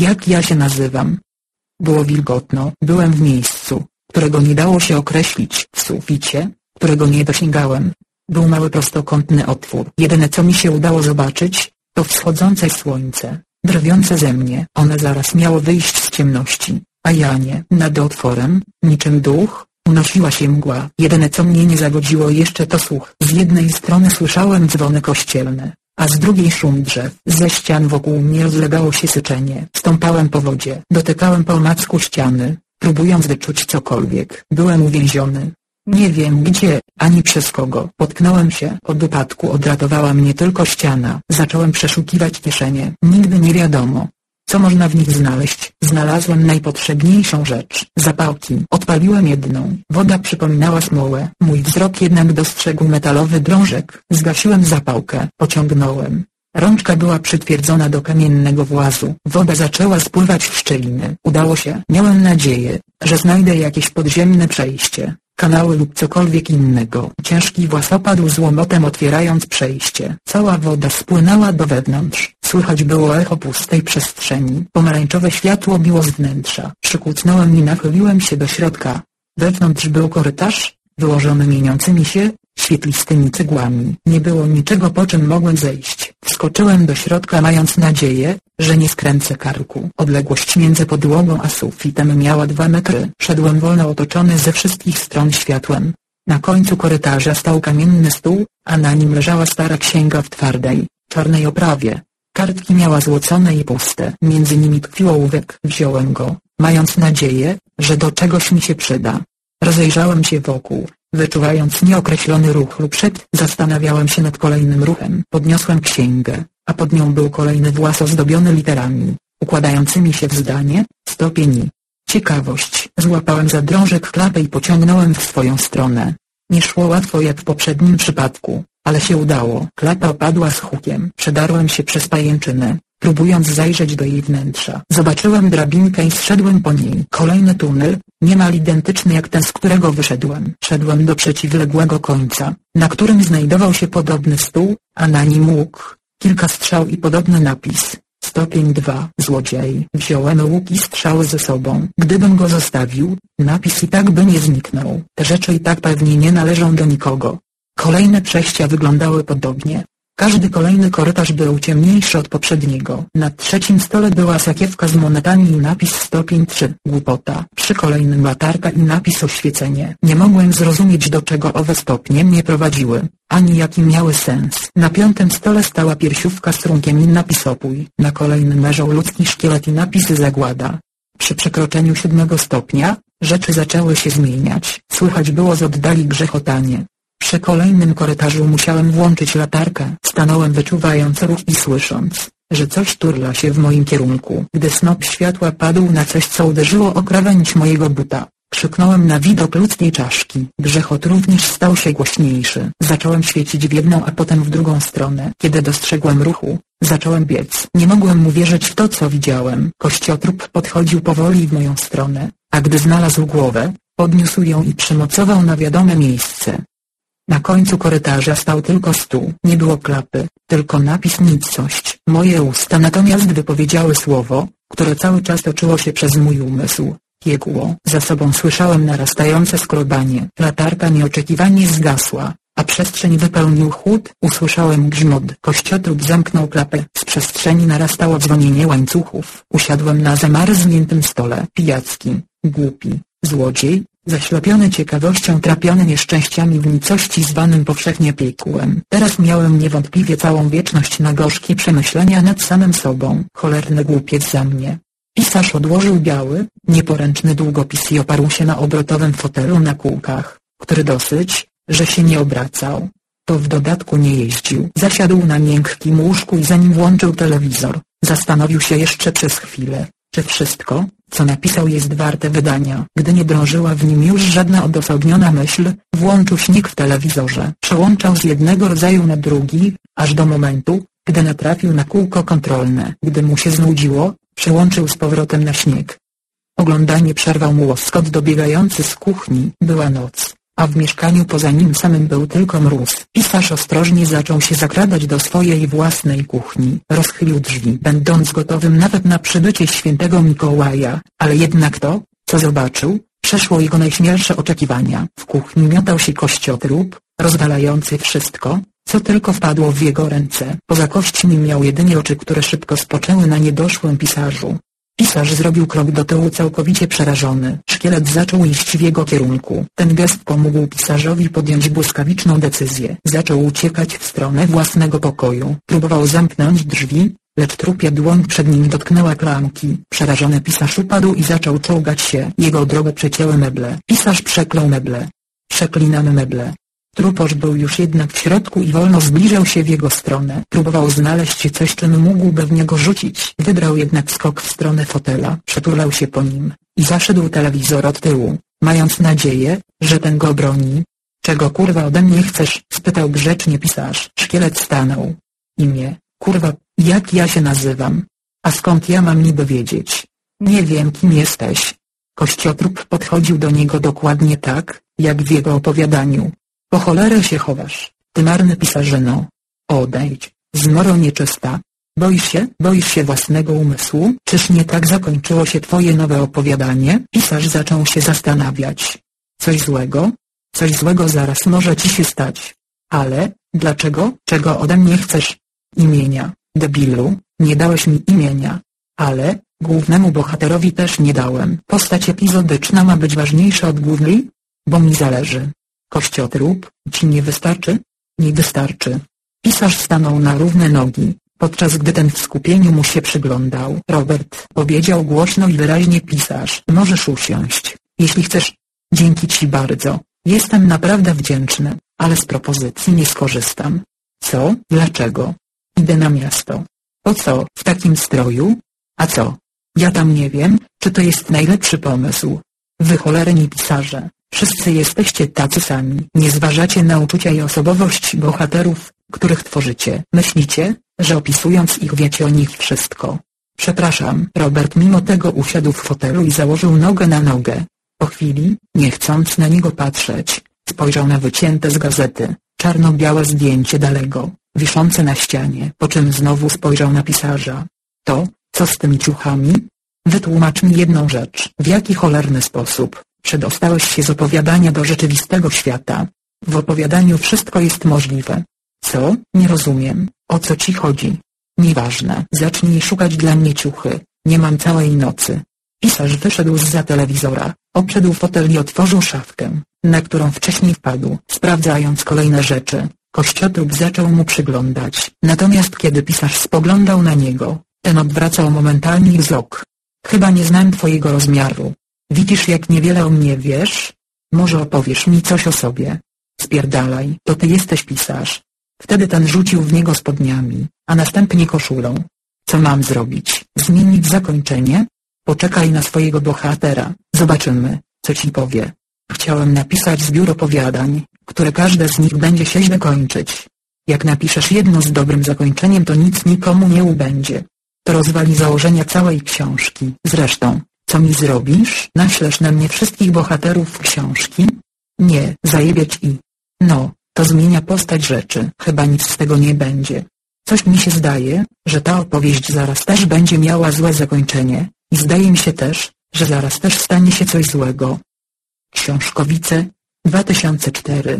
jak ja się nazywam. Było wilgotno, byłem w miejscu, którego nie dało się określić, w suficie, którego nie dosięgałem. Był mały prostokątny otwór. Jedyne co mi się udało zobaczyć, to wschodzące słońce, drwiące ze mnie. One zaraz miało wyjść z ciemności, a ja nie. Nad otworem, niczym duch, unosiła się mgła. Jedyne co mnie nie zagodziło jeszcze to słuch. Z jednej strony słyszałem dzwony kościelne, a z drugiej szum drzew. Ze ścian wokół mnie rozlegało się syczenie. Stąpałem po wodzie, dotykałem po omacku ściany, próbując wyczuć cokolwiek. Byłem uwięziony. Nie wiem gdzie, ani przez kogo. Potknąłem się. Od upadku odratowała mnie tylko ściana. Zacząłem przeszukiwać kieszenie. Nigdy nie wiadomo, co można w nich znaleźć? Znalazłem najpotrzebniejszą rzecz. Zapałki. Odpaliłem jedną. Woda przypominała smołę. Mój wzrok jednak dostrzegł metalowy drążek. Zgasiłem zapałkę. Pociągnąłem. Rączka była przytwierdzona do kamiennego włazu. Woda zaczęła spływać w szczeliny. Udało się. Miałem nadzieję, że znajdę jakieś podziemne przejście kanały lub cokolwiek innego. Ciężki włas opadł z łomotem otwierając przejście. Cała woda spłynęła do wewnątrz. Słychać było echo pustej przestrzeni. Pomarańczowe światło biło z wnętrza. Przykucnąłem i nachyliłem się do środka. Wewnątrz był korytarz, wyłożony mieniącymi się, świetlistymi cegłami. Nie było niczego po czym mogłem zejść. Wskoczyłem do środka mając nadzieję, że nie skręcę karku. Odległość między podłogą a sufitem miała dwa metry. Szedłem wolno otoczony ze wszystkich stron światłem. Na końcu korytarza stał kamienny stół, a na nim leżała stara księga w twardej, czarnej oprawie. Kartki miała złocone i puste. Między nimi tkwił ołówek. Wziąłem go, mając nadzieję, że do czegoś mi się przyda. Rozejrzałem się wokół, wyczuwając nieokreślony ruch lub szep. Zastanawiałem się nad kolejnym ruchem. Podniosłem księgę, a pod nią był kolejny włas ozdobiony literami, układającymi się w zdanie, stopień Ciekawość. Złapałem za drążek klapę i pociągnąłem w swoją stronę. Nie szło łatwo jak w poprzednim przypadku, ale się udało. Klapa opadła z hukiem. Przedarłem się przez pajęczynę, próbując zajrzeć do jej wnętrza. Zobaczyłem drabinkę i zszedłem po niej. Kolejny tunel, niemal identyczny jak ten z którego wyszedłem. Szedłem do przeciwległego końca, na którym znajdował się podobny stół, a na nim łuk, kilka strzał i podobny napis. Stopień 2. Złodziej. Wziąłem łuk i strzały ze sobą. Gdybym go zostawił, napis i tak by nie zniknął. Te rzeczy i tak pewnie nie należą do nikogo. Kolejne przejścia wyglądały podobnie. Każdy kolejny korytarz był ciemniejszy od poprzedniego. Na trzecim stole była sakiewka z monetami i napis stopień 3. Głupota. Przy kolejnym latarka i napis oświecenie. Nie mogłem zrozumieć do czego owe stopnie mnie prowadziły, ani jaki miały sens. Na piątym stole stała piersiówka z trunkiem i napis opój. Na kolejnym leżał ludzki szkielet i napis zagłada. Przy przekroczeniu siódmego stopnia, rzeczy zaczęły się zmieniać. Słychać było z oddali grzechotanie. Przy kolejnym korytarzu musiałem włączyć latarkę. Stanąłem wyczuwając ruch i słysząc, że coś turla się w moim kierunku. Gdy snop światła padł na coś co uderzyło o krawędź mojego buta, krzyknąłem na widok ludzkiej czaszki. Grzechot również stał się głośniejszy. Zacząłem świecić w jedną a potem w drugą stronę. Kiedy dostrzegłem ruchu, zacząłem biec. Nie mogłem mu wierzyć w to co widziałem. Kościotrup podchodził powoli w moją stronę, a gdy znalazł głowę, podniósł ją i przymocował na wiadome miejsce. Na końcu korytarza stał tylko stół. Nie było klapy, tylko napis nicość. Moje usta natomiast wypowiedziały słowo, które cały czas toczyło się przez mój umysł. Piekło. Za sobą słyszałem narastające skrobanie. Latarka nieoczekiwanie zgasła, a przestrzeń wypełnił chłód. Usłyszałem grzmot. Kościotrup zamknął klapę. Z przestrzeni narastało dzwonienie łańcuchów. Usiadłem na zamarzniętym stole. Pijacki, głupi, złodziej, Zaślepiony ciekawością trapiony nieszczęściami w nicości zwanym powszechnie piekłem. Teraz miałem niewątpliwie całą wieczność na gorzkie przemyślenia nad samym sobą. Cholerny głupiec za mnie. Pisarz odłożył biały, nieporęczny długopis i oparł się na obrotowym fotelu na kółkach, który dosyć, że się nie obracał. To w dodatku nie jeździł. Zasiadł na miękkim łóżku i zanim włączył telewizor, zastanowił się jeszcze przez chwilę, czy wszystko, co napisał jest warte wydania. Gdy nie drążyła w nim już żadna odosobniona myśl, włączył śnieg w telewizorze. Przełączał z jednego rodzaju na drugi, aż do momentu, gdy natrafił na kółko kontrolne. Gdy mu się znudziło, przełączył z powrotem na śnieg. Oglądanie przerwał mu łoskot dobiegający z kuchni. Była noc a w mieszkaniu poza nim samym był tylko mróz. Pisarz ostrożnie zaczął się zakradać do swojej własnej kuchni. Rozchylił drzwi, będąc gotowym nawet na przybycie świętego Mikołaja, ale jednak to, co zobaczył, przeszło jego najśmielsze oczekiwania. W kuchni miotał się kościotrup, rozwalający wszystko, co tylko wpadło w jego ręce. Poza kośćmi miał jedynie oczy, które szybko spoczęły na niedoszłym pisarzu. Pisarz zrobił krok do tyłu całkowicie przerażony. Szkielet zaczął iść w jego kierunku. Ten gest pomógł pisarzowi podjąć błyskawiczną decyzję. Zaczął uciekać w stronę własnego pokoju. Próbował zamknąć drzwi, lecz trupia dłoń przed nim dotknęła klamki. Przerażony pisarz upadł i zaczął czołgać się. Jego drogę przecięły meble. Pisarz przeklął meble. Przeklinamy meble. Truposz był już jednak w środku i wolno zbliżał się w jego stronę. Próbował znaleźć coś, czym mógłby w niego rzucić. Wybrał jednak skok w stronę fotela, przetulał się po nim i zaszedł telewizor od tyłu, mając nadzieję, że ten go broni. Czego kurwa ode mnie chcesz? spytał grzecznie pisarz. Szkielet stanął. Imię, kurwa, jak ja się nazywam? A skąd ja mam niby wiedzieć? Nie wiem kim jesteś. Kościotrup podchodził do niego dokładnie tak, jak w jego opowiadaniu. Po cholerę się chowasz, ty marny pisarzyno. Odejdź, zmoro nieczysta. Boisz się, boisz się własnego umysłu? Czyż nie tak zakończyło się twoje nowe opowiadanie? Pisarz zaczął się zastanawiać. Coś złego? Coś złego zaraz może ci się stać. Ale, dlaczego? Czego ode mnie chcesz? Imienia, debilu, nie dałeś mi imienia. Ale, głównemu bohaterowi też nie dałem. Postać epizodyczna ma być ważniejsza od głównej? Bo mi zależy. Kościotrup, ci nie wystarczy? Nie wystarczy. Pisarz stanął na równe nogi, podczas gdy ten w skupieniu mu się przyglądał. Robert, powiedział głośno i wyraźnie pisarz. Możesz usiąść, jeśli chcesz. Dzięki ci bardzo. Jestem naprawdę wdzięczny, ale z propozycji nie skorzystam. Co? Dlaczego? Idę na miasto. Po co, w takim stroju? A co? Ja tam nie wiem, czy to jest najlepszy pomysł. Wy cholerni pisarze, Wszyscy jesteście tacy sami. Nie zważacie na uczucia i osobowość bohaterów, których tworzycie. Myślicie, że opisując ich wiecie o nich wszystko. Przepraszam. Robert mimo tego usiadł w fotelu i założył nogę na nogę. Po chwili, nie chcąc na niego patrzeć, spojrzał na wycięte z gazety, czarno-białe zdjęcie Dalego, wiszące na ścianie, po czym znowu spojrzał na pisarza. To, co z tymi ciuchami? Wytłumacz mi jedną rzecz. W jaki cholerny sposób, Przedostałeś się z opowiadania do rzeczywistego świata. W opowiadaniu wszystko jest możliwe. Co? Nie rozumiem. O co ci chodzi? Nieważne. Zacznij szukać dla mnie ciuchy. Nie mam całej nocy. Pisarz wyszedł z-za telewizora, obszedł fotel i otworzył szafkę, na którą wcześniej wpadł, sprawdzając kolejne rzeczy. Kościotrup zaczął mu przyglądać. Natomiast kiedy pisarz spoglądał na niego, ten odwracał momentalnie wzrok. Chyba nie znam twojego rozmiaru. Widzisz jak niewiele o mnie wiesz? Może opowiesz mi coś o sobie. Spierdalaj, to ty jesteś pisarz. Wtedy ten rzucił w niego spodniami, a następnie koszulą. Co mam zrobić? Zmienić zakończenie? Poczekaj na swojego bohatera, zobaczymy, co ci powie. Chciałem napisać zbiór opowiadań, które każde z nich będzie się źle kończyć. Jak napiszesz jedno z dobrym zakończeniem to nic nikomu nie ubędzie. To rozwali założenia całej książki. Zresztą, co mi zrobisz? Naślesz na mnie wszystkich bohaterów książki? Nie, zajebiać i... No, to zmienia postać rzeczy. Chyba nic z tego nie będzie. Coś mi się zdaje, że ta opowieść zaraz też będzie miała złe zakończenie. I zdaje mi się też, że zaraz też stanie się coś złego. Książkowice, 2004